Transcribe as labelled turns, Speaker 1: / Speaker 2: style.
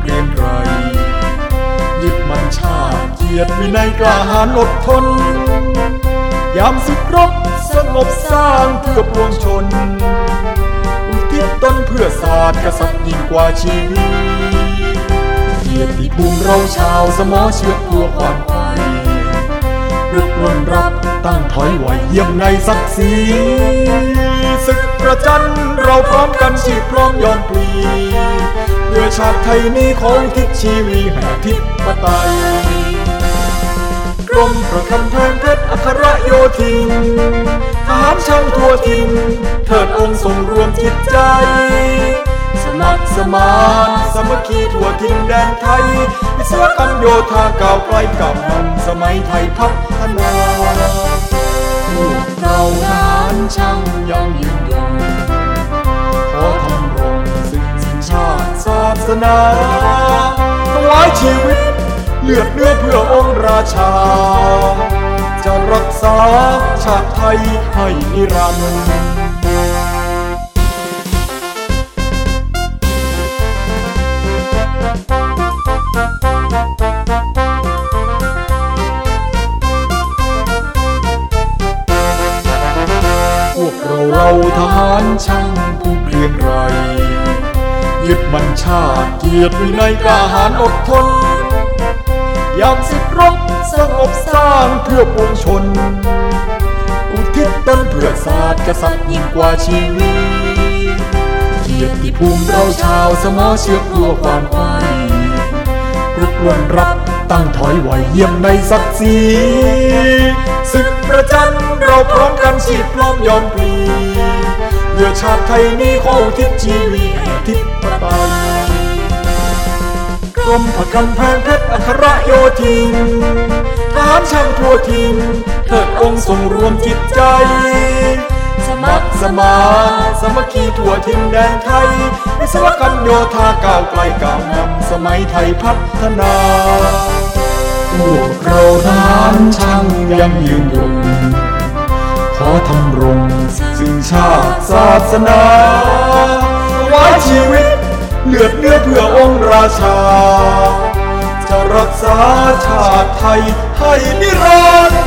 Speaker 1: เกรียงไกรยึดมันชาติเกียรติวินัยกล้าหาญอดทน ยามศึกรบสงบสร้างเพื่อปวงชน อุทิศตนเพื่อศาสตร์กษัตริย์ยิ่งกว่าชีวิตเกียรติภูมิเราชาวสมอเชือกตัวความไปรุกรนรับตั้งถอยไหวเยี่ยมในศักดิ์ศรีศึกประจันเราพร้อมกันชีพพร้อมยอมปลี ชาติไทยนี้ขออุทิศชีวีแห่ทิปไตยกรมประคำแพงเพชรอัครโยธินทหารช่างทั่วทินเถิดองค์ทรงรวมจิตใจ สมัครสมานสมัคคีทั่วทินแดนไทยวิศวกรรมโยธาก้าวไกลกับนำสมัยไทยพัฒนา นาถวายชีวิต เลือดเนื้อเพื่อองค์ราชา จะรักษาชาติไทยให้นิรันดร์พวกเราทหารช่างผู้เกรียงไร ยึดมันชาติเกียรติวินัยกล้าหาญอดทน ยามศึกรบสงบสร้างเพื่อปวงชน อุทิศตนเพื่อศาสตร์กษัตริย์ยิ่งกว่าชีวิต เกียรติภูมิเราชาวสมอเชือกตัวความไปรุกรวนรับตั้งถอยไหวเยี่ยมในศักดิ์ศรีศึกประจันเราพร้อมกันชีพพร้อมยอมปลี เพื่อชาติไทยนี้ขอทิศชีวิตแห่ทิพไตยกรมผักกำแพงเพชรอัครโยธินทหารช่างทั่วทินเถิดองค์ทรงรวมจิตใจ สมัครสมานสมัคคีทั่วทินแดนไทยวิศวกรรมโยธาก้าวไกลก้าวนำสมัยไทยพัฒนาพวกเราทหารช่างยังยืนยงขอทำรง ชาติศาสนาถวายชีวิตเลือดเนื้อเพื่อองค์ราชา จะรักษาชาติไทยให้นิรันดร์